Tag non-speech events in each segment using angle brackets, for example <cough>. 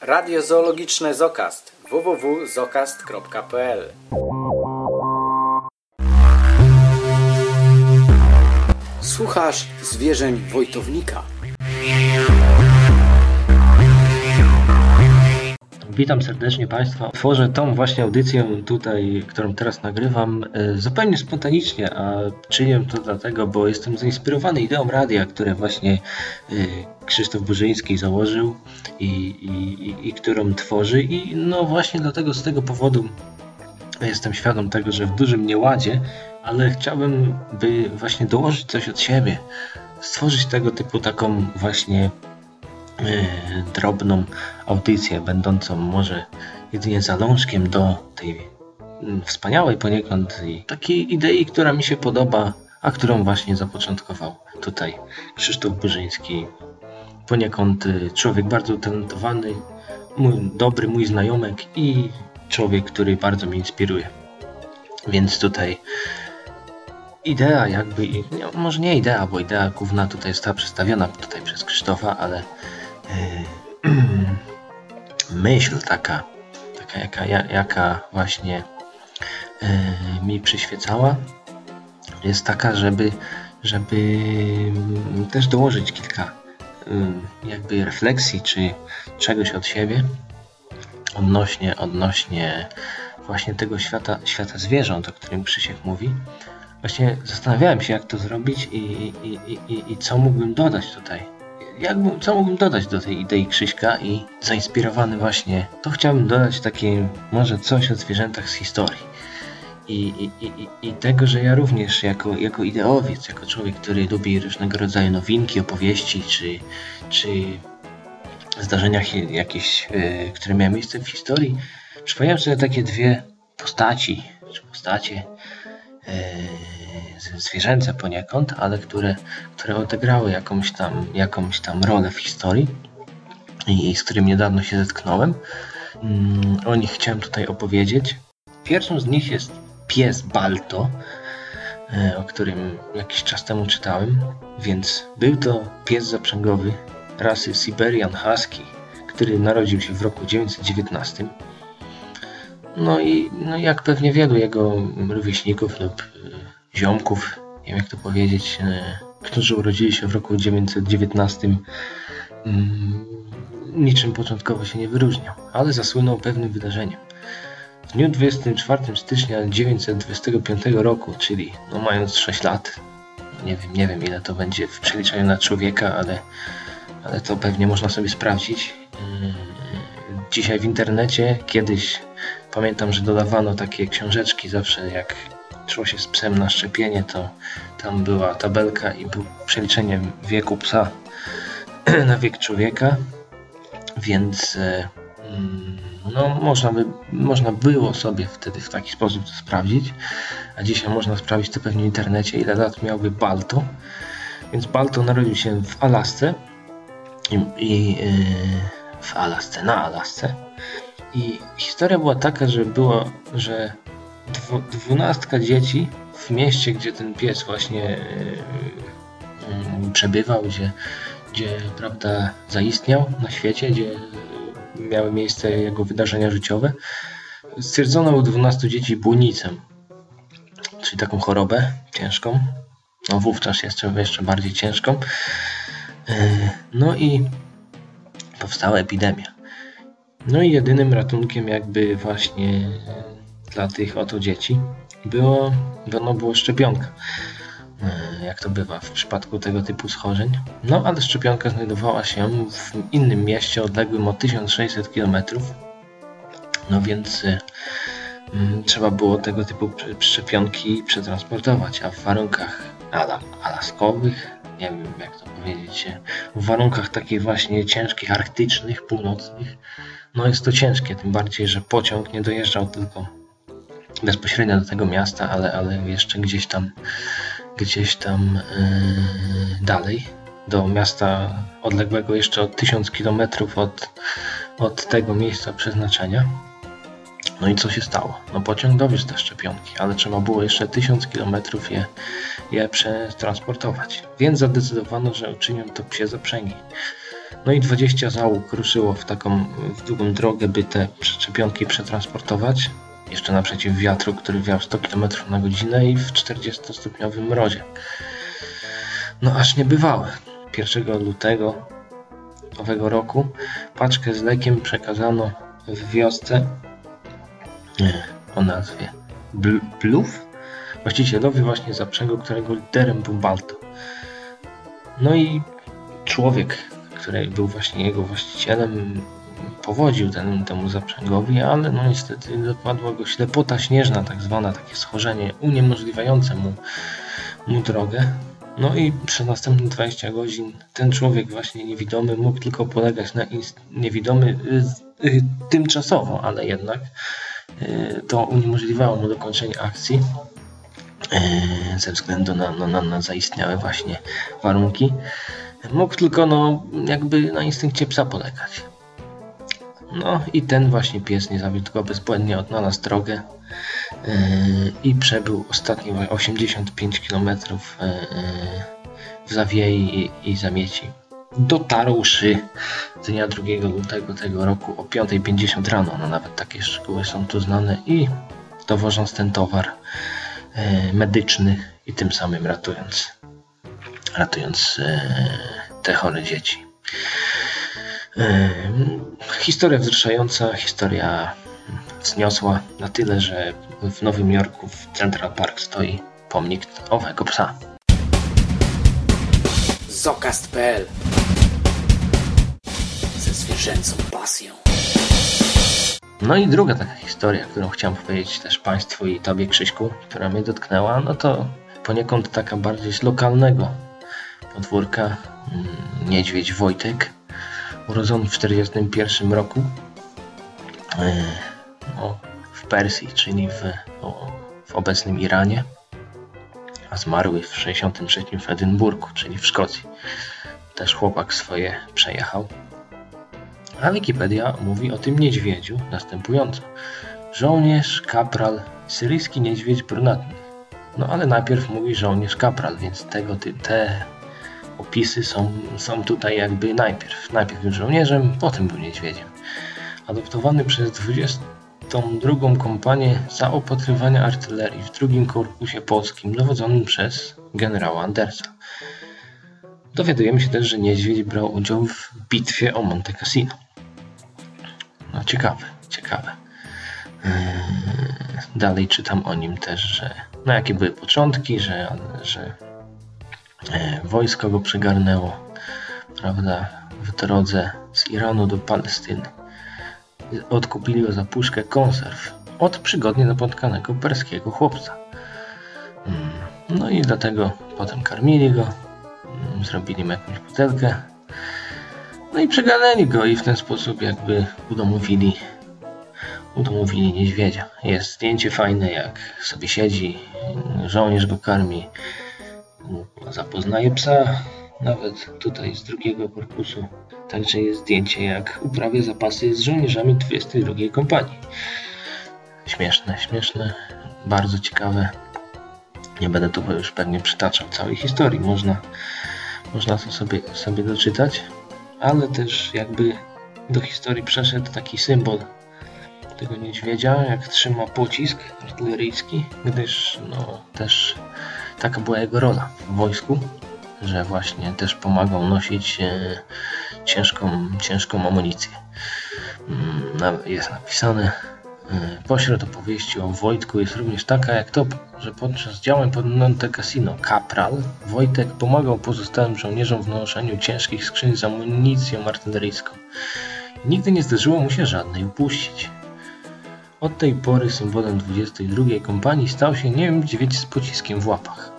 Radio Zoologiczne Zokast www.zokast.pl Słuchasz zwierzeń Wojtownika. Witam serdecznie Państwa. Tworzę tą właśnie audycję tutaj, którą teraz nagrywam, e, zupełnie spontanicznie, a czynię to dlatego, bo jestem zainspirowany ideą radia, które właśnie e, Krzysztof Burzyński założył i, i, i którą tworzy. I no właśnie dlatego, z tego powodu jestem świadom tego, że w dużym nieładzie, ale chciałbym, by właśnie dołożyć coś od siebie, stworzyć tego typu taką właśnie E, drobną audycję, będącą może jedynie zalążkiem do tej mm, wspaniałej poniekąd takiej idei, która mi się podoba, a którą właśnie zapoczątkował tutaj Krzysztof Burzyński. Poniekąd y, człowiek bardzo utalentowany, mój dobry mój znajomek i człowiek, który bardzo mnie inspiruje. Więc tutaj idea jakby, może nie idea, bo idea główna tutaj została przedstawiona tutaj przez Krzysztofa, ale <clears throat> myśl taka, taka jaka, jaka właśnie mi przyświecała, jest taka, żeby, żeby też dołożyć kilka jakby refleksji, czy czegoś od siebie odnośnie, odnośnie właśnie tego świata, świata zwierząt, o którym Krzysiek mówi. Właśnie zastanawiałem się, jak to zrobić i, i, i, i co mógłbym dodać tutaj jakbym, co mógłbym dodać do tej idei Krzyśka i zainspirowany właśnie, to chciałbym dodać takie może coś o zwierzętach z historii. I, i, i, i tego, że ja również jako, jako ideowiec, jako człowiek, który lubi różnego rodzaju nowinki, opowieści, czy, czy zdarzenia jakieś, yy, które miały miejsce w historii, przypomniałem sobie takie dwie postaci, czy postacie, yy, zwierzęce poniekąd, ale które, które odegrały jakąś tam, jakąś tam rolę w historii i z którym niedawno się zetknąłem. Mm, o nich chciałem tutaj opowiedzieć. Pierwszą z nich jest pies Balto, e, o którym jakiś czas temu czytałem, więc był to pies zaprzęgowy rasy Siberian Husky, który narodził się w roku 1919. No i no jak pewnie wielu jego rówieśników lub ziomków, nie wiem jak to powiedzieć, e, którzy urodzili się w roku 1919, mm, niczym początkowo się nie wyróżniał, ale zasłynął pewnym wydarzeniem. W dniu 24 stycznia 1925 roku, czyli no mając 6 lat, nie wiem, nie wiem ile to będzie w przeliczeniu na człowieka, ale, ale to pewnie można sobie sprawdzić. E, dzisiaj w internecie, kiedyś pamiętam, że dodawano takie książeczki zawsze jak szło się z psem na szczepienie, to tam była tabelka i był przeliczenie wieku psa <clears throat> na wiek człowieka, więc e, mm, no, można, by, można było sobie wtedy w taki sposób to sprawdzić, a dzisiaj można sprawdzić to pewnie w internecie, ile lat miałby Balto. Więc Balto narodził się w Alasce i, i yy, w Alasce, na Alasce. I historia była taka, że było, że dwunastka dzieci w mieście, gdzie ten pies właśnie e, e, przebywał, gdzie, gdzie prawda, zaistniał na świecie, gdzie miały miejsce jego wydarzenia życiowe. Stwierdzono u 12 dzieci błonicę, czyli taką chorobę ciężką, no wówczas jeszcze, jeszcze bardziej ciężką. E, no i powstała epidemia. No i jedynym ratunkiem jakby właśnie dla tych oto dzieci było, no, było szczepionka. E, jak to bywa w przypadku tego typu schorzeń. No ale szczepionka znajdowała się w innym mieście odległym o 1600 km. No więc y, trzeba było tego typu szczepionki przetransportować, a w warunkach ala, alaskowych, nie wiem jak to powiedzieć, w warunkach takich właśnie ciężkich, arktycznych, północnych, no jest to ciężkie, tym bardziej, że pociąg nie dojeżdżał tylko bezpośrednio do tego miasta, ale, ale jeszcze gdzieś tam, gdzieś tam yy, dalej, do miasta odległego jeszcze od 1000 km od, od tego miejsca przeznaczenia. No i co się stało? No pociąg dowiózł te szczepionki, ale trzeba było jeszcze 1000 km je, je przetransportować. Więc zadecydowano, że uczynią to psie zaprzęgi. No i 20 załóg ruszyło w taką w długą drogę, by te przyczepionki przetransportować. Jeszcze naprzeciw wiatru, który wiał 100 km na godzinę i w 40-stopniowym mrozie. No aż niebywałe. 1 lutego owego roku paczkę z lekiem przekazano w wiosce e, o nazwie Bluff właścicielowi właśnie zaprzęgu, którego liderem był Balto. No i człowiek, który był właśnie jego właścicielem, powodził ten, temu zaprzęgowi, ale no niestety dopadła go ślepota śnieżna, tak zwana, takie schorzenie uniemożliwiające mu, mu drogę. No i przez następne 20 godzin ten człowiek właśnie niewidomy mógł tylko polegać na niewidomy y, y, tymczasowo, ale jednak y, to uniemożliwiało mu dokończenie akcji ze względu na, na, na zaistniałe właśnie warunki. Mógł tylko no, jakby na instynkcie psa polegać. No i ten właśnie pies nie zawiódł, tylko bezbłędnie odnalazł drogę yy, i przebył ostatnie 85 km w zawiei i, zamieci. Dotarłszy dnia 2 lutego tego roku o 5.50 rano, no nawet takie szczegóły są tu znane i dowożąc ten towar yy, medyczny i tym samym ratując, ratując yy, te chore dzieci. Historia wzruszająca, historia wzniosła na tyle, że w Nowym Jorku w Central Park stoi pomnik owego psa. Zokast.pl Ze zwierzęcą pasją. No i druga taka historia, którą chciałem powiedzieć też Państwu i Tobie Krzyśku, która mnie dotknęła, no to poniekąd taka bardziej z lokalnego podwórka. Mm, niedźwiedź Wojtek urodzony w 1941 roku e, no, w Persji, czyli w, w obecnym Iranie, a zmarły w 1963 w Edynburgu, czyli w Szkocji. Też chłopak swoje przejechał. A Wikipedia mówi o tym niedźwiedziu następująco. Żołnierz, kapral, syryjski niedźwiedź brunatny. No ale najpierw mówi żołnierz kapral, więc tego ty, te opisy są, są tutaj jakby najpierw. Najpierw był żołnierzem, potem był niedźwiedziem. Adoptowany przez 22 kompanię zaopatrywania artylerii w drugim korpusie polskim dowodzonym przez generała Andersa. Dowiadujemy się też, że niedźwiedź brał udział w bitwie o Monte Cassino. No ciekawe, ciekawe. Yy, dalej czytam o nim też, że no jakie były początki, że, że wojsko go przygarnęło, prawda, w drodze z Iranu do Palestyny. Odkupili go za puszkę konserw od przygodnie napotkanego perskiego chłopca. Mm, no i dlatego potem karmili go, mm, zrobili mu jakąś butelkę, no i przeganęli go i w ten sposób jakby udomowili, udomowili niedźwiedzia. Jest zdjęcie fajne, jak sobie siedzi, żołnierz go karmi, zapoznaje psa, nawet tutaj z drugiego korpusu. Także jest zdjęcie, jak uprawia zapasy z żołnierzami 22 kompanii. Śmieszne, śmieszne, bardzo ciekawe. Nie będę tu już pewnie przytaczał całej historii. Można, można to sobie, sobie doczytać, ale też jakby do historii przeszedł taki symbol tego niedźwiedzia, jak trzyma pocisk artyleryjski, gdyż no też taka była jego rola w wojsku, że właśnie też pomagał nosić e, ciężką, ciężką amunicję. Mm, jest napisane e, Pośród opowieści o Wojtku jest również taka jak to, że podczas działań pod Monte Cassino Kapral Wojtek pomagał pozostałym żołnierzom w noszeniu ciężkich skrzyń z amunicją artyleryjską. Nigdy nie zdarzyło mu się żadnej upuścić. Od tej pory symbolem 22 kompanii stał się niedźwiedź z pociskiem w łapach.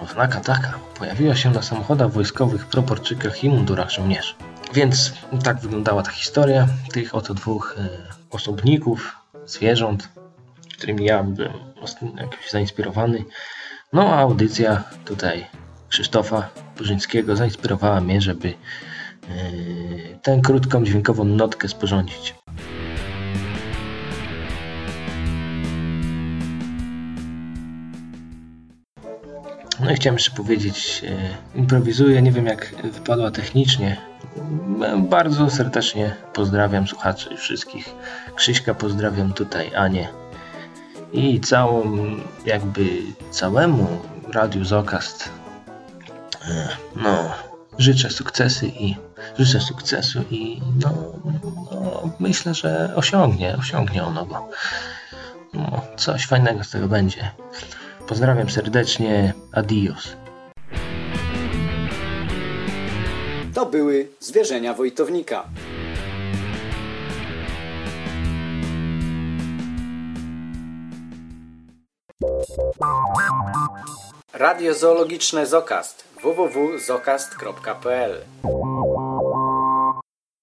Oznaka taka pojawiła się na samochodach wojskowych, proporczykach i mundurach żołnierzy. Więc tak wyglądała ta historia tych oto dwóch e, osobników, zwierząt, którymi ja byłem jakoś zainspirowany. No a audycja tutaj Krzysztofa Burzyńskiego zainspirowała mnie, żeby e, tę krótką dźwiękową notkę sporządzić. No i chciałem jeszcze powiedzieć, e, improwizuję, nie wiem jak wypadła technicznie, Bardzo serdecznie pozdrawiam słuchaczy wszystkich. Krzyśka pozdrawiam tutaj, Anię. I całą, jakby całemu Radiu Zokast e, no, życzę sukcesy i życzę sukcesu i no, no myślę, że osiągnie, osiągnie ono go. No, coś fajnego z tego będzie. Pozdrawiam serdecznie. Adios. To były zwierzenia Wojtownika. Radio Zoologiczne Zokast www.zokast.pl